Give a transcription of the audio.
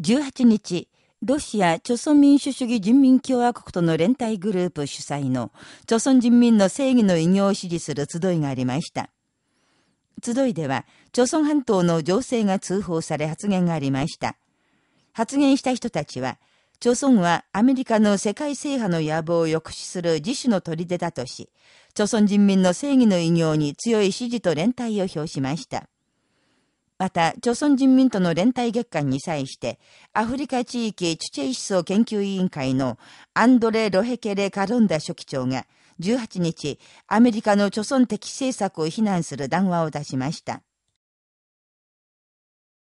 18日、ロシア、朝鮮民主主義人民共和国との連帯グループ主催の、朝鮮人民の正義の偉業を支持する集いがありました。集いでは、朝鮮半島の情勢が通報され発言がありました。発言した人たちは、朝鮮はアメリカの世界制覇の野望を抑止する自主の砦だとし、朝鮮人民の正義の偉業に強い支持と連帯を表しました。また、朝鮮人民との連帯月間に際して、アフリカ地域チュチェイ思想研究委員会のアンドレ・ロヘケレ・カロンダ書記長が、18日、アメリカの朝鮮的政策を非難する談話を出しました。